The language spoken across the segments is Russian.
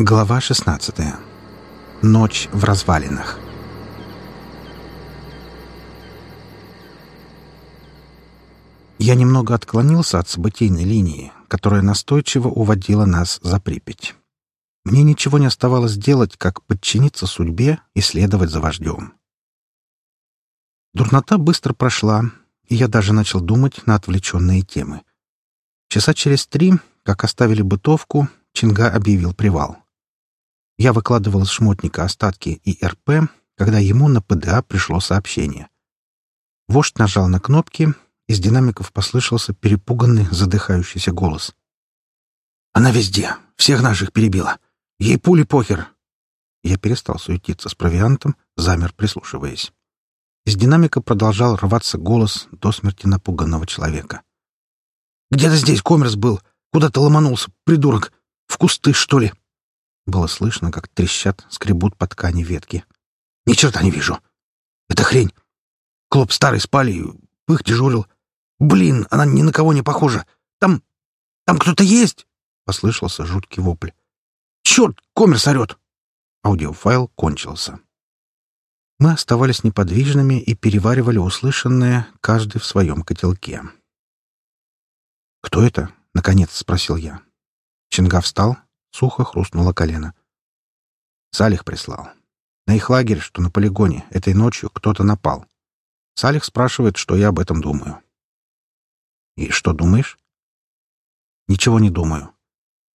Глава 16. Ночь в развалинах. Я немного отклонился от событийной линии, которая настойчиво уводила нас за Припять. Мне ничего не оставалось делать, как подчиниться судьбе и следовать за вождем. Дурнота быстро прошла, и я даже начал думать на отвлеченные темы. Часа через три, как оставили бытовку, Чинга объявил привал. Я выкладывал из шмотника остатки и РП, когда ему на ПДА пришло сообщение. Вождь нажал на кнопки, из динамиков послышался перепуганный, задыхающийся голос. «Она везде! Всех наших перебила! Ей пули похер!» Я перестал суетиться с провиантом, замер, прислушиваясь. Из динамика продолжал рваться голос до смерти напуганного человека. «Где-то здесь коммерс был! Куда ты ломанулся, придурок? В кусты, что ли?» Было слышно, как трещат, скребут по ткани ветки. «Ни черта не вижу! Это хрень! Клоп старый спали, пых дежурил. Блин, она ни на кого не похожа! Там... там кто-то есть!» Послышался жуткий вопль. «Черт, коммерс орет!» Аудиофайл кончился. Мы оставались неподвижными и переваривали услышанное, каждый в своем котелке. «Кто это?» — наконец спросил я. Чинга встал, сухо хрустнуло колено. Салих прислал. На их лагерь, что на полигоне, этой ночью кто-то напал. Салих спрашивает, что я об этом думаю. «И что думаешь?» «Ничего не думаю.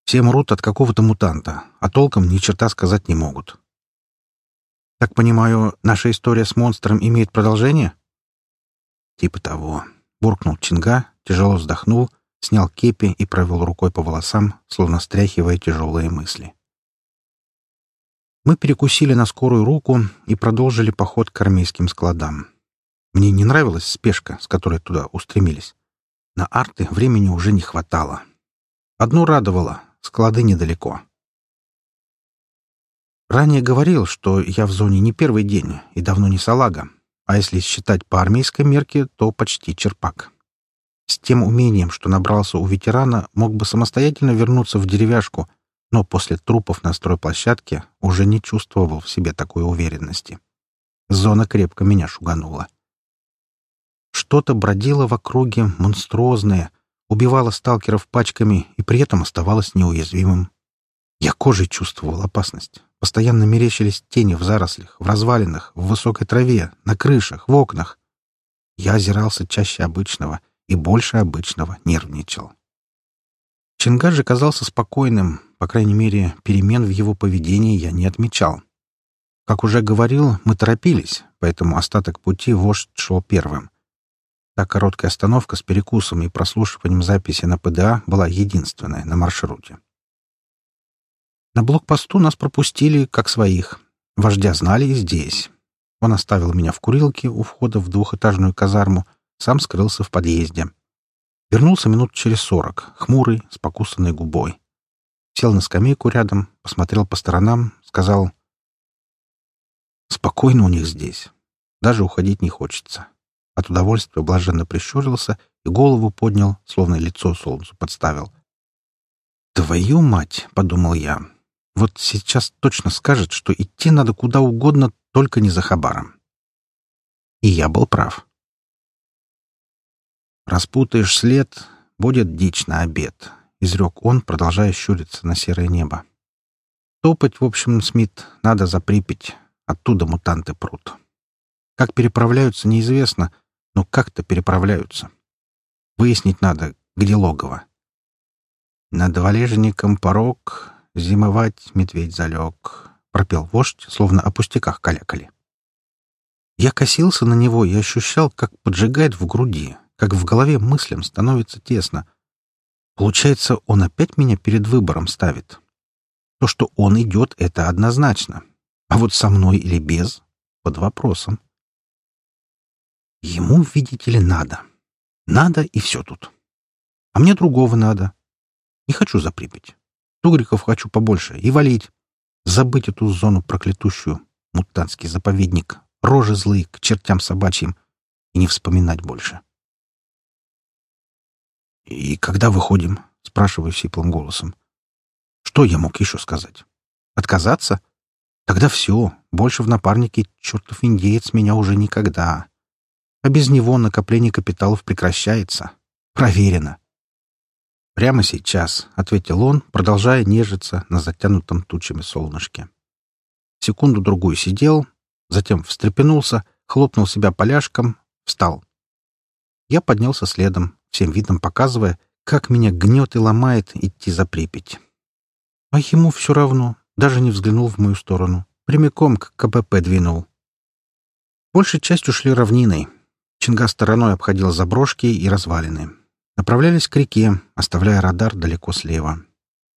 Все мрут от какого-то мутанта, а толком ни черта сказать не могут. Так понимаю, наша история с монстром имеет продолжение? Типа того. Буркнул Чинга, тяжело вздохнул, снял кепи и провел рукой по волосам, словно стряхивая тяжелые мысли. Мы перекусили на скорую руку и продолжили поход к армейским складам. Мне не нравилась спешка, с которой туда устремились. На арты времени уже не хватало. Одно радовало — склады недалеко. Ранее говорил, что я в зоне не первый день и давно не салага, а если считать по армейской мерке, то почти черпак. С тем умением, что набрался у ветерана, мог бы самостоятельно вернуться в деревяшку, но после трупов на стройплощадке уже не чувствовал в себе такой уверенности. Зона крепко меня шуганула. Что-то бродило в округе монструозное, убивало сталкеров пачками и при этом оставалось неуязвимым. Я кожей чувствовал опасность. Постоянно мерещились тени в зарослях, в развалинах, в высокой траве, на крышах, в окнах. Я озирался чаще обычного — и больше обычного нервничал. Чингар же казался спокойным, по крайней мере, перемен в его поведении я не отмечал. Как уже говорил, мы торопились, поэтому остаток пути вождь шел первым. Та короткая остановка с перекусом и прослушиванием записи на ПДА была единственная на маршруте. На блокпосту нас пропустили, как своих. Вождя знали и здесь. Он оставил меня в курилке у входа в двухэтажную казарму — сам скрылся в подъезде. Вернулся минут через сорок, хмурый, с покусанной губой. Сел на скамейку рядом, посмотрел по сторонам, сказал «Спокойно у них здесь. Даже уходить не хочется». От удовольствия блаженно прищурился и голову поднял, словно лицо солнцу подставил. «Твою мать!» — подумал я. «Вот сейчас точно скажет, что идти надо куда угодно, только не за хабаром». И я был прав. «Распутаешь след, будет дичь на обед», — изрек он, продолжая щуриться на серое небо. «Топать, в общем, Смит, надо за. Оттуда мутанты прут. Как переправляются, неизвестно, но как-то переправляются. Выяснить надо, где логово. Над валежником порог, зимовать медведь залег», — пропел вождь, словно о пустяках калякали. Я косился на него и ощущал, как поджигает в груди, как в голове мыслям становится тесно. Получается, он опять меня перед выбором ставит. То, что он идет, это однозначно. А вот со мной или без — под вопросом. Ему, видите ли, надо. Надо, и все тут. А мне другого надо. Не хочу за Припять. Тугриков хочу побольше и валить. Забыть эту зону проклятущую, мутантский заповедник, рожи злые к чертям собачьим и не вспоминать больше. «И когда выходим?» — спрашиваю сиплым голосом. «Что я мог еще сказать? Отказаться? Тогда все, больше в напарнике чертов индеец меня уже никогда. А без него накопление капиталов прекращается. Проверено. «Прямо сейчас», — ответил он, продолжая нежиться на затянутом тучами солнышке. Секунду-другую сидел, затем встрепенулся, хлопнул себя поляшком, встал. Я поднялся следом, всем видом показывая, как меня гнет и ломает идти за Припять. А ему все равно, даже не взглянул в мою сторону, прямиком к КПП двинул. Большей частью шли равниной. Чинга стороной обходил заброшки и развалины. Направлялись к реке, оставляя радар далеко слева.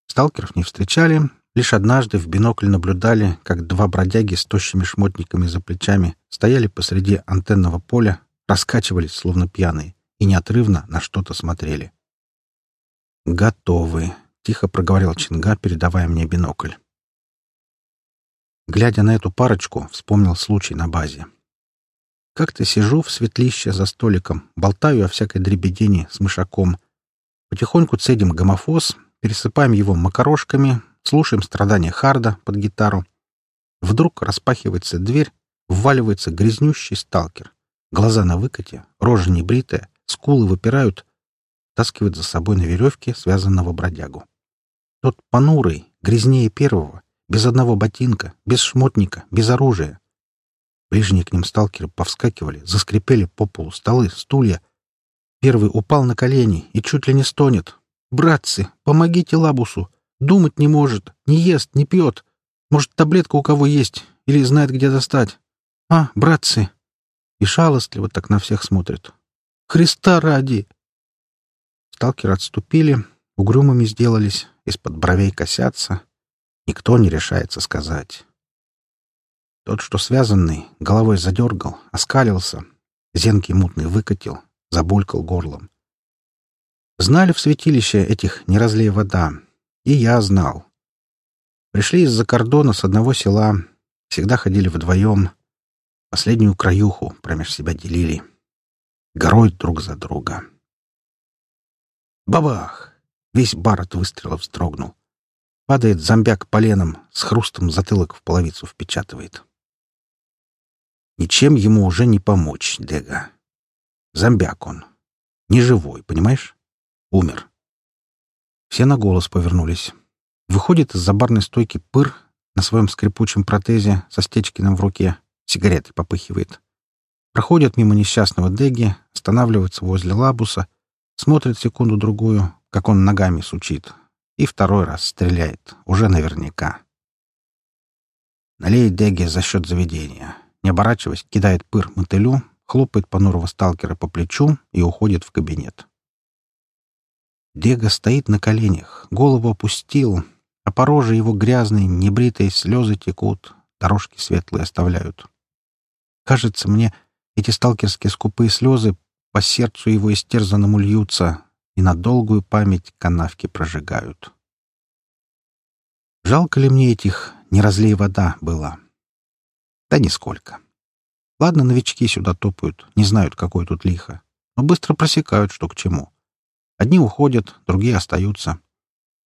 Сталкеров не встречали, лишь однажды в бинокль наблюдали, как два бродяги с тощими шмотниками за плечами стояли посреди антенного поля, раскачивались, словно пьяные, и неотрывно на что-то смотрели. «Готовы», — тихо проговорил Чинга, передавая мне бинокль. Глядя на эту парочку, вспомнил случай на базе. Как-то сижу в светлище за столиком, болтаю о всякой дребедени с мышаком. Потихоньку цедим гомофоз, пересыпаем его макарошками, слушаем страдания Харда под гитару. Вдруг распахивается дверь, вваливается грязнющий сталкер. Глаза на выкате, рожа небритая, скулы выпирают, таскивает за собой на веревке связанного бродягу. Тот понурый, грязнее первого, без одного ботинка, без шмотника, без оружия. Ближние к ним сталкеры повскакивали, заскрипели по полу столы, стулья. Первый упал на колени и чуть ли не стонет. «Братцы, помогите Лабусу! Думать не может, не ест, не пьет. Может, таблетка у кого есть или знает, где достать. А, братцы!» И шалостливо так на всех смотрит. «Христа ради!» Сталкеры отступили, угрюмыми сделались, из-под бровей косятся. Никто не решается сказать. Тот, что связанный, головой задергал, оскалился, зенки мутный выкатил, забулькал горлом. Знали в святилище этих не разлей вода, и я знал. Пришли из-за кордона с одного села, всегда ходили вдвоем, последнюю краюху промеж себя делили, горой друг за друга. Бабах! Весь бар от выстрелов вздрогнул. Падает зомбяк поленом, с хрустом затылок в половицу впечатывает. Ничем ему уже не помочь, Дега. Зомбяк он. Не живой, понимаешь? Умер. Все на голос повернулись. Выходит из-за барной стойки пыр на своем скрипучем протезе со стечкиным в руке, сигареты попыхивает. Проходит мимо несчастного Деги, останавливается возле лабуса, смотрит секунду-другую, как он ногами сучит, и второй раз стреляет, уже наверняка. Налеет Деги за счет заведения не оборачиваясь, кидает пыр мотылю, хлопает понурого сталкера по плечу и уходит в кабинет. Дега стоит на коленях, голову опустил, а по роже его грязные, небритые слезы текут, дорожки светлые оставляют. Кажется мне, эти сталкерские скупые слезы по сердцу его истерзанному льются и на долгую память канавки прожигают. Жалко ли мне этих «не разлей вода» было? Да нисколько. Ладно, новички сюда топают, не знают, какой тут лихо, но быстро просекают, что к чему. Одни уходят, другие остаются.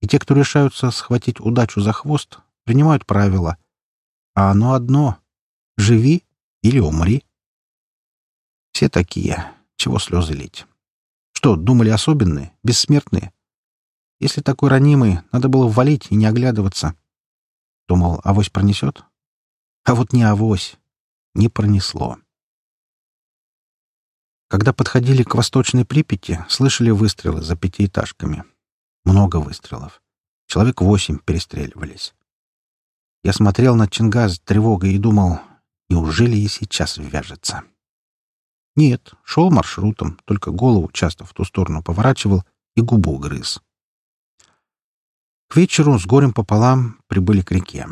И те, кто решаются схватить удачу за хвост, принимают правила. А оно одно — живи или умри. Все такие, чего слезы лить. Что, думали особенные, бессмертные? Если такой ранимый, надо было валить и не оглядываться. Думал, авось пронесет? А вот не авось. Не пронесло. Когда подходили к восточной Припяти, слышали выстрелы за пятиэтажками. Много выстрелов. Человек восемь перестреливались. Я смотрел на Чингаз с тревогой и думал, неужели и сейчас ввяжется? Нет, шел маршрутом, только голову часто в ту сторону поворачивал и губу грыз. К вечеру с горем пополам прибыли к реке.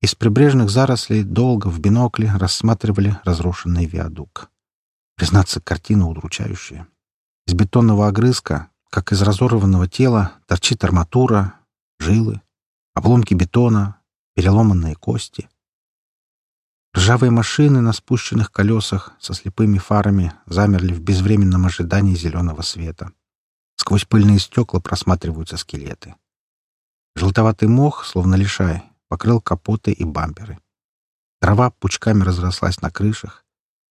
Из прибрежных зарослей долго в бинокле рассматривали разрушенный виадук. Признаться, картина удручающая. Из бетонного огрызка, как из разорванного тела, торчит арматура, жилы, обломки бетона, переломанные кости. Ржавые машины на спущенных колесах со слепыми фарами замерли в безвременном ожидании зеленого света. Сквозь пыльные стекла просматриваются скелеты. Желтоватый мох, словно лишай, покрыл капоты и бамперы. Трава пучками разрослась на крышах.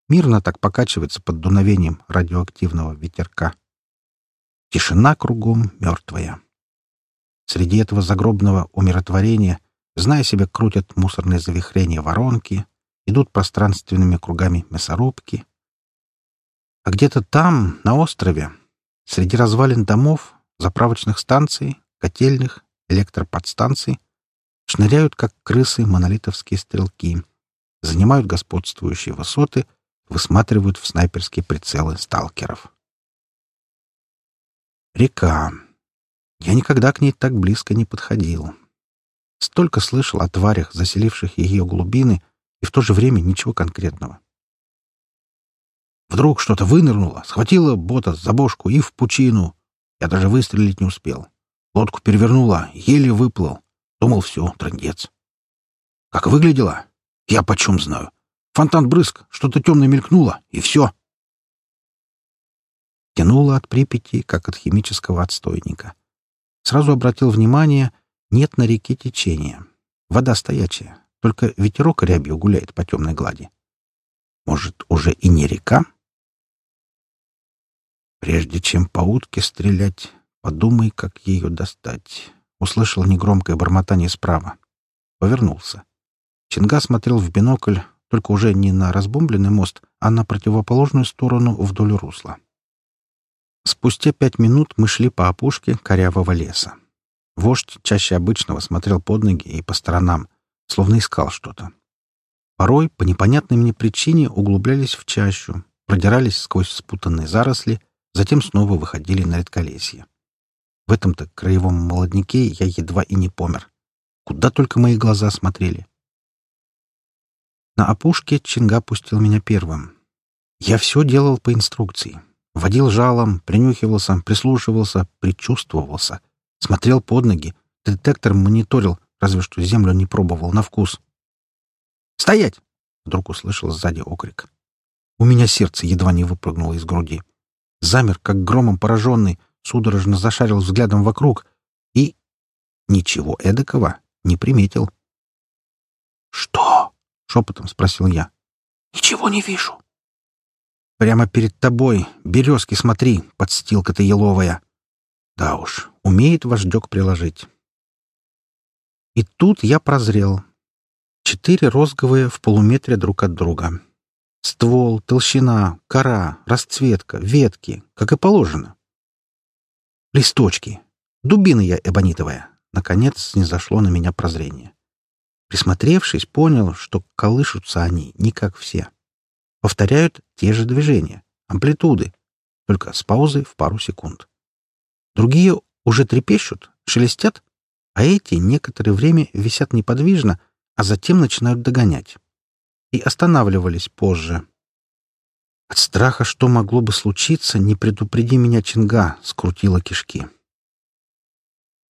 Мирно так покачивается под дуновением радиоактивного ветерка. Тишина кругом мертвая. Среди этого загробного умиротворения, зная себя, крутят мусорные завихрения воронки, идут пространственными кругами мясорубки. А где-то там, на острове, среди развалин домов, заправочных станций, котельных, электроподстанций, шныряют, как крысы, монолитовские стрелки, занимают господствующие высоты, высматривают в снайперские прицелы сталкеров. Река. Я никогда к ней так близко не подходил. Столько слышал о тварях, заселивших ее глубины, и в то же время ничего конкретного. Вдруг что-то вынырнуло, схватило бота за бошку и в пучину. Я даже выстрелить не успел. Лодку перевернуло, еле выплыл. Думал, все, трындец. Как выглядело? Я почем знаю. Фонтан брызг, что-то темное мелькнуло, и все. Тянуло от Припяти, как от химического отстойника. Сразу обратил внимание, нет на реке течения. Вода стоячая, только ветерок рябью гуляет по темной глади. Может, уже и не река? Прежде чем по утке стрелять, подумай, как ее достать. Услышал негромкое бормотание справа. Повернулся. Чинга смотрел в бинокль, только уже не на разбомбленный мост, а на противоположную сторону вдоль русла. Спустя пять минут мы шли по опушке корявого леса. Вождь чаще обычного смотрел под ноги и по сторонам, словно искал что-то. Порой, по непонятной мне причине, углублялись в чащу, продирались сквозь спутанные заросли, затем снова выходили на редколесье. В этом-то краевом молодняке я едва и не помер. Куда только мои глаза смотрели. На опушке Чинга пустил меня первым. Я все делал по инструкции. Водил жалом, принюхивался, прислушивался, предчувствовался. Смотрел под ноги, детектор мониторил, разве что землю не пробовал на вкус. «Стоять!» — вдруг услышал сзади окрик. У меня сердце едва не выпрыгнуло из груди. Замер, как громом пораженный, судорожно зашарил взглядом вокруг и... Ничего эдакого не приметил. «Что?» — шепотом спросил я. «Ничего не вижу». «Прямо перед тобой, березки смотри, подстилка-то еловая». Да уж, умеет вождек приложить. И тут я прозрел. Четыре розговые в полуметре друг от друга. Ствол, толщина, кора, расцветка, ветки, как и положено. Листочки. Дубина я эбонитовая. Наконец не зашло на меня прозрение. Присмотревшись, понял, что колышутся они не как все. Повторяют те же движения, амплитуды, только с паузой в пару секунд. Другие уже трепещут, шелестят, а эти некоторое время висят неподвижно, а затем начинают догонять. И останавливались позже. От страха, что могло бы случиться, не предупреди меня Чинга, скрутила кишки.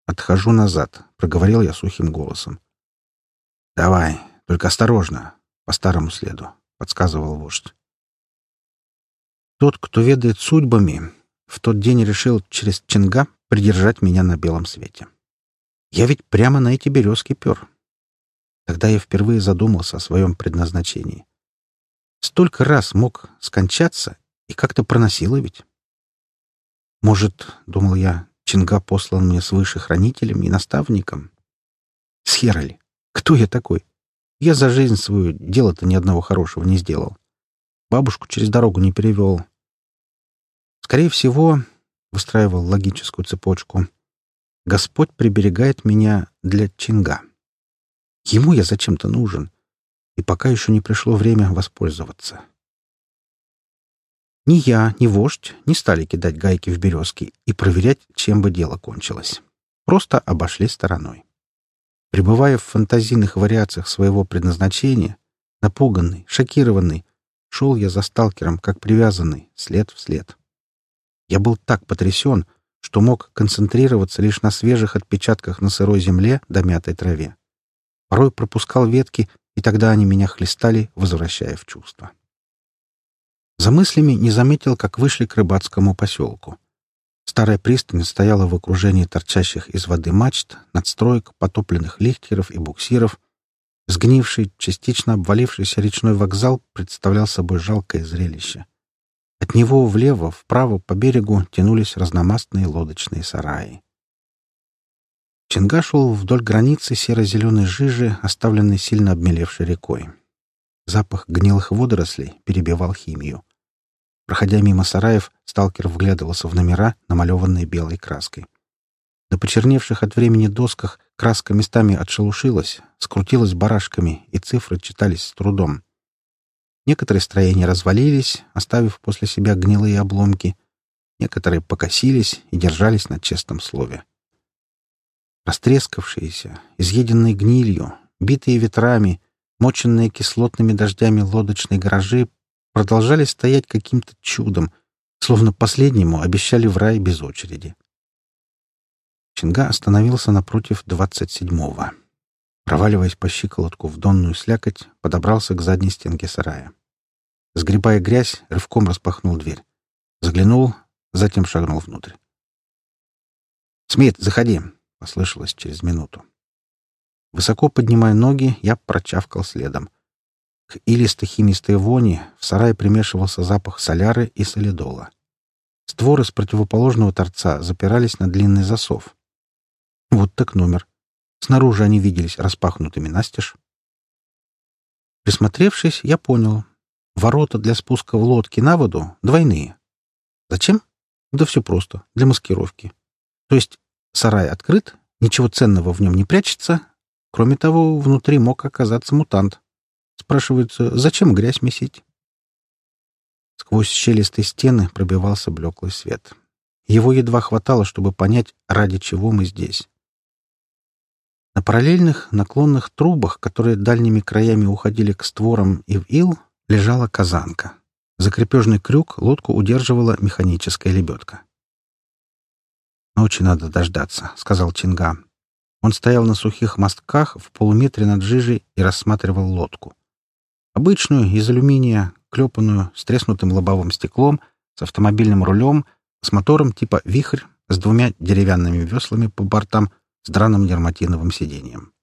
«Отхожу назад», — проговорил я сухим голосом. «Давай, только осторожно, по старому следу», — подсказывал вождь. Тот, кто ведает судьбами, в тот день решил через Чинга придержать меня на белом свете. Я ведь прямо на эти березки пер. Тогда я впервые задумался о своем предназначении. Столько раз мог скончаться и как-то проносило ведь. Может, — думал я, — Чинга послан мне свыше хранителем и наставником? Схерали, кто я такой? Я за жизнь свою дело-то ни одного хорошего не сделал. Бабушку через дорогу не перевел. Скорее всего, выстраивал логическую цепочку — Господь приберегает меня для Чинга. Ему я зачем-то нужен, и пока еще не пришло время воспользоваться. Ни я, ни вождь не стали кидать гайки в березки и проверять, чем бы дело кончилось. Просто обошли стороной. Пребывая в фантазийных вариациях своего предназначения, напуганный, шокированный, шел я за сталкером, как привязанный, след в след. Я был так потрясен, что мог концентрироваться лишь на свежих отпечатках на сырой земле да мятой траве. Порой пропускал ветки, и тогда они меня хлестали, возвращая в чувство. За мыслями не заметил, как вышли к рыбацкому поселку. Старая пристань стояла в окружении торчащих из воды мачт, надстроек, потопленных лихтеров и буксиров. Сгнивший, частично обвалившийся речной вокзал представлял собой жалкое зрелище. От него влево, вправо по берегу тянулись разномастные лодочные сараи. Чинга шел вдоль границы серо-зеленой жижи, оставленной сильно обмелевшей рекой. Запах гнилых водорослей перебивал химию. Проходя мимо сараев, сталкер вглядывался в номера, намалеванные белой краской. На почерневших от времени досках краска местами отшелушилась, скрутилась барашками, и цифры читались с трудом. Некоторые строения развалились, оставив после себя гнилые обломки. Некоторые покосились и держались на честном слове. Растрескавшиеся, изъеденные гнилью, битые ветрами, моченные кислотными дождями лодочные гаражи продолжали стоять каким-то чудом, словно последнему обещали в рай без очереди. Чинга остановился напротив двадцать седьмого. Проваливаясь по щиколотку в донную слякоть, подобрался к задней стенке сарая. Сгребая грязь, рывком распахнул дверь. Заглянул, затем шагнул внутрь. «Смит, заходи!» — послышалось через минуту. Высоко поднимая ноги, я прочавкал следом — к илисто-химистой вони в сарае примешивался запах соляры и солидола. Створы с противоположного торца запирались на длинный засов. Вот так номер. Снаружи они виделись распахнутыми настежь. Присмотревшись, я понял. Ворота для спуска в лодке на воду двойные. Зачем? Да все просто. Для маскировки. То есть сарай открыт, ничего ценного в нем не прячется. Кроме того, внутри мог оказаться мутант. Спрашивается, зачем грязь месить? Сквозь щелистые стены пробивался блеклый свет. Его едва хватало, чтобы понять, ради чего мы здесь. На параллельных наклонных трубах, которые дальними краями уходили к створам и в ил, лежала казанка. За крепежный крюк лодку удерживала механическая лебедка. «Ночи надо дождаться», — сказал Чинга. Он стоял на сухих мостках в полуметре над жижей и рассматривал лодку. Обычную, из алюминия, клепанную, с треснутым лобовым стеклом, с автомобильным рулем, с мотором типа «Вихрь», с двумя деревянными веслами по бортам, с драным дерматиновым сиденьем.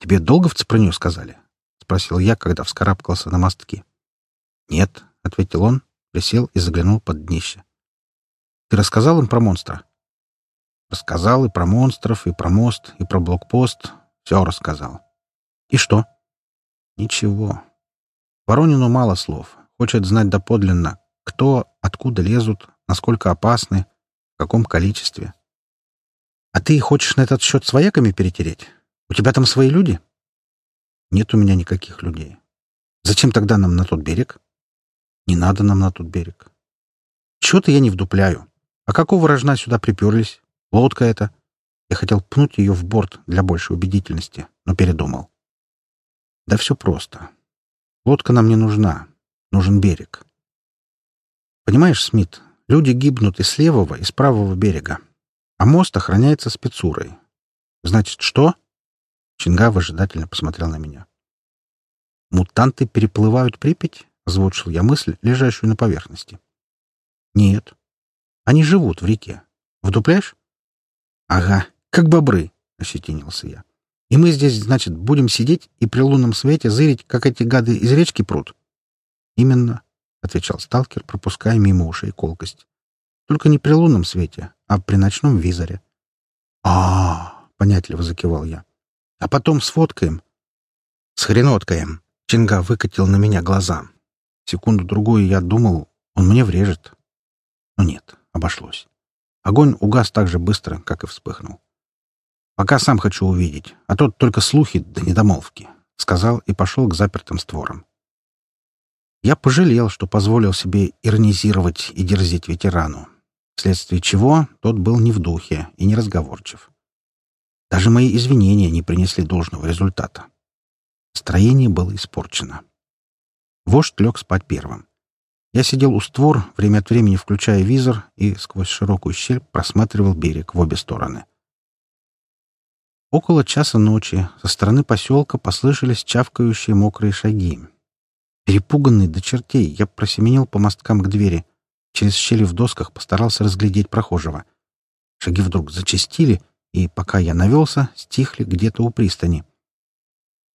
«Тебе долго в Цепрыню сказали?» — спросил я, когда вскарабкался на мостки. «Нет», — ответил он, присел и заглянул под днище. «Ты рассказал им про монстра?» «Рассказал и про монстров, и про мост, и про блокпост. Все рассказал». «И что?» Ничего. Воронину мало слов. Хочет знать доподлинно, кто, откуда лезут, насколько опасны, в каком количестве. А ты хочешь на этот счет с вояками перетереть? У тебя там свои люди? Нет у меня никаких людей. Зачем тогда нам на тот берег? Не надо нам на тот берег. Чего-то я не вдупляю. А какого рожна сюда приперлись? Лодка это. Я хотел пнуть ее в борт для большей убедительности, но передумал. Да все просто. Лодка нам не нужна. Нужен берег. Понимаешь, Смит, люди гибнут и с левого, и с правого берега. А мост охраняется спецурой. Значит, что? Чинга выжидательно посмотрел на меня. Мутанты переплывают Припять? Озвучил я мысль, лежащую на поверхности. Нет. Они живут в реке. Вдупляешь? Ага, как бобры, ощетинился я. И мы здесь, значит, будем сидеть и при лунном свете зырить, как эти гады из речки прут? — Именно, — отвечал сталкер, пропуская мимо ушей колкость. — Только не при лунном свете, а при ночном визоре. А — понятливо закивал я. — А потом сфоткаем. — Схреноткаем. Чинга выкатил на меня глаза. Секунду-другую я думал, он мне врежет. Но нет, обошлось. Огонь угас так же быстро, как и вспыхнул. Пока сам хочу увидеть, а тут только слухи да недомолвки», — сказал и пошел к запертым створам. Я пожалел, что позволил себе иронизировать и дерзить ветерану, вследствие чего тот был не в духе и не разговорчив. Даже мои извинения не принесли должного результата. Строение было испорчено. Вождь лег спать первым. Я сидел у створ, время от времени включая визор, и сквозь широкую щель просматривал берег в обе стороны — Около часа ночи со стороны поселка послышались чавкающие мокрые шаги. Перепуганный до чертей, я просеменил по мосткам к двери. Через щели в досках постарался разглядеть прохожего. Шаги вдруг зачастили, и, пока я навелся, стихли где-то у пристани.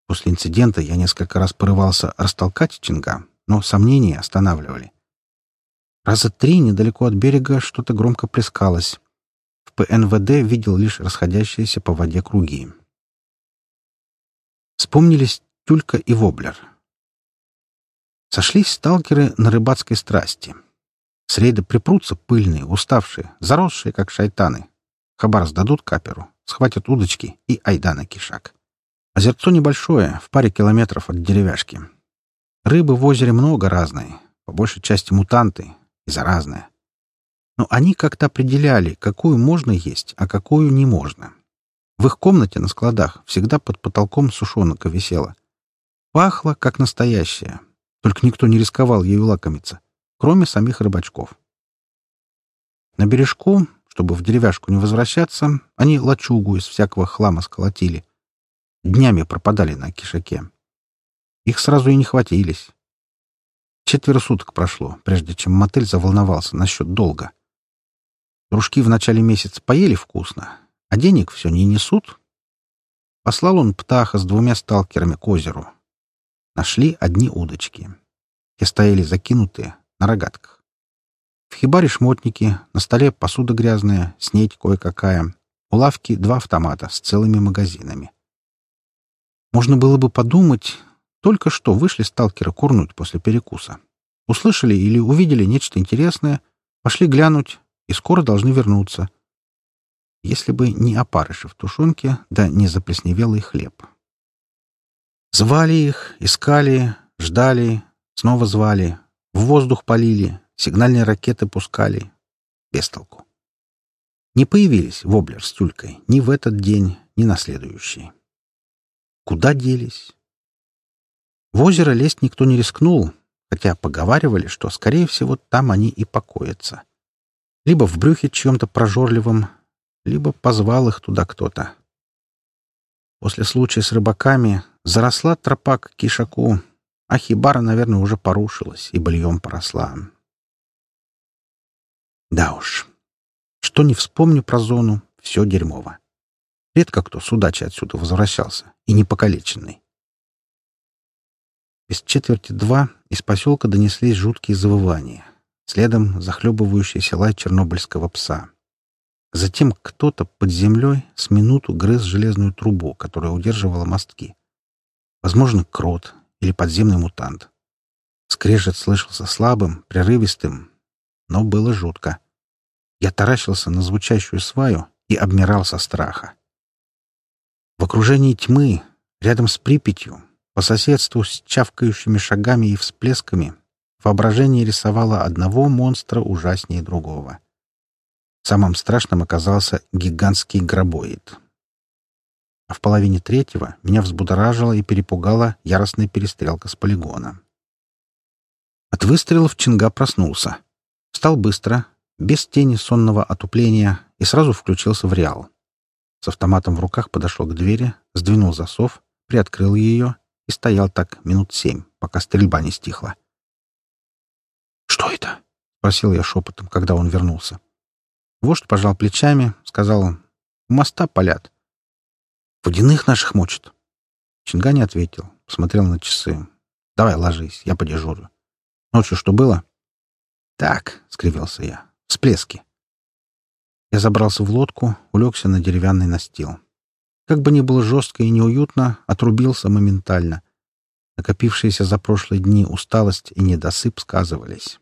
После инцидента я несколько раз порывался растолкать Чинга, но сомнения останавливали. Раза три недалеко от берега что-то громко плескалось. В ПНВД видел лишь расходящиеся по воде круги. Вспомнились Тюлька и Воблер. Сошлись сталкеры на рыбацкой страсти. С рейда припрутся пыльные, уставшие, заросшие, как шайтаны. Хабар сдадут каперу, схватят удочки и айда на кишак. Озерцо небольшое, в паре километров от деревяшки. Рыбы в озере много разной, по большей части мутанты и заразные. Но они как-то определяли, какую можно есть, а какую не можно. В их комнате на складах всегда под потолком сушонка висела. Пахло, как настоящее. Только никто не рисковал ею лакомиться, кроме самих рыбачков. На бережку, чтобы в деревяшку не возвращаться, они лачугу из всякого хлама сколотили. Днями пропадали на кишаке. Их сразу и не хватились. Четверо суток прошло, прежде чем мотель заволновался насчет долга. Дружки в начале месяца поели вкусно, а денег все не несут. Послал он птаха с двумя сталкерами к озеру. Нашли одни удочки. Те стояли закинутые, на рогатках. В хибаре шмотники, на столе посуда грязная, снеть кое-какая. У лавки два автомата с целыми магазинами. Можно было бы подумать, только что вышли сталкеры курнуть после перекуса. Услышали или увидели нечто интересное, пошли глянуть и скоро должны вернуться — если бы не опарыши в тушенке, да не заплесневелый хлеб. Звали их, искали, ждали, снова звали, в воздух полили, сигнальные ракеты пускали. Без толку. Не появились воблер с тюлькой ни в этот день, ни на следующий. Куда делись? В озеро лезть никто не рискнул, хотя поговаривали, что, скорее всего, там они и покоятся. Либо в брюхе чьем-то прожорливом, либо позвал их туда кто-то. После случая с рыбаками заросла тропа к кишаку, а хибара, наверное, уже порушилась и быльем поросла. Да уж, что не вспомню про зону, все дерьмово. Редко кто с удачей отсюда возвращался, и не покалеченный. Без четверти два из поселка донеслись жуткие завывания. Следом захлебывающийся лай чернобыльского пса. Затем кто-то под землей с минуту грыз железную трубу, которая удерживала мостки. Возможно, крот или подземный мутант. Скрежет слышался слабым, прерывистым, но было жутко. Я таращился на звучащую сваю и обмирал со страха. В окружении тьмы, рядом с Припятью, по соседству с чавкающими шагами и всплесками, воображение рисовало одного монстра ужаснее другого — Самым страшным оказался гигантский гробоид. А в половине третьего меня взбудоражила и перепугала яростная перестрелка с полигона. От выстрелов Чинга проснулся. Встал быстро, без тени сонного отупления, и сразу включился в реал. С автоматом в руках подошел к двери, сдвинул засов, приоткрыл ее и стоял так минут семь, пока стрельба не стихла. «Что это?» — спросил я шепотом, когда он вернулся. Вождь пожал плечами, сказал, «У моста палят. Водяных наших мочат». Чинга не ответил, посмотрел на часы. «Давай ложись, я подежурю». «Ночью что было?» «Так», — скривился я, — «всплески». Я забрался в лодку, улегся на деревянный настил. Как бы ни было жестко и неуютно, отрубился моментально. Накопившиеся за прошлые дни усталость и недосып сказывались.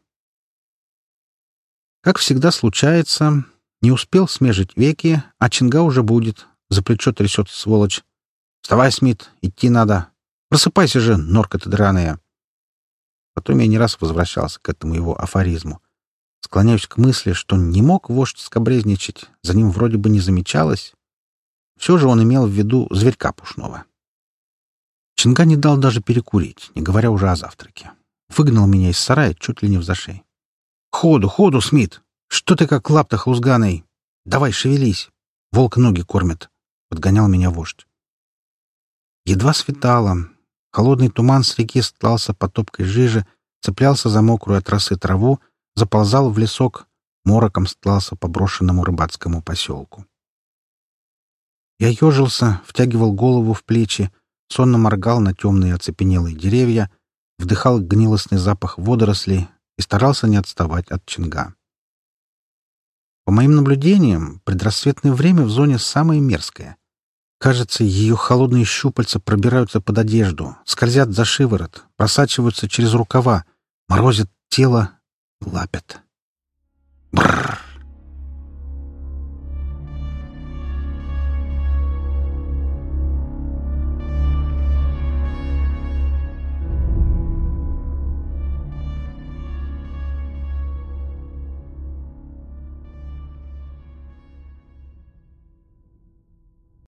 Как всегда случается, не успел смежить веки, а Чинга уже будет. За плечо трясет сволочь. «Вставай, Смит, идти надо. Просыпайся же, норка ты драная». Потом я не раз возвращался к этому его афоризму. Склоняюсь к мысли, что не мог вождь скобрезничать, за ним вроде бы не замечалось. Все же он имел в виду зверька пушного. Чинга не дал даже перекурить, не говоря уже о завтраке. Выгнал меня из сарая чуть ли не в зашей. «Ходу, ходу, Смит! Что ты как лапта хлузганой? Давай, шевелись! Волк ноги кормит!» — подгонял меня вождь. Едва светало. Холодный туман с реки стлался по топкой жиже, цеплялся за мокрую от росы траву, заползал в лесок, мороком стлался по брошенному рыбацкому поселку. Я ежился, втягивал голову в плечи, сонно моргал на темные оцепенелые деревья, вдыхал гнилостный запах водорослей и старался не отставать от чинга. По моим наблюдениям, предрассветное время в зоне самое мерзкое. Кажется, ее холодные щупальца пробираются под одежду, скользят за шиворот, просачиваются через рукава, морозят тело, лапят. Бррр!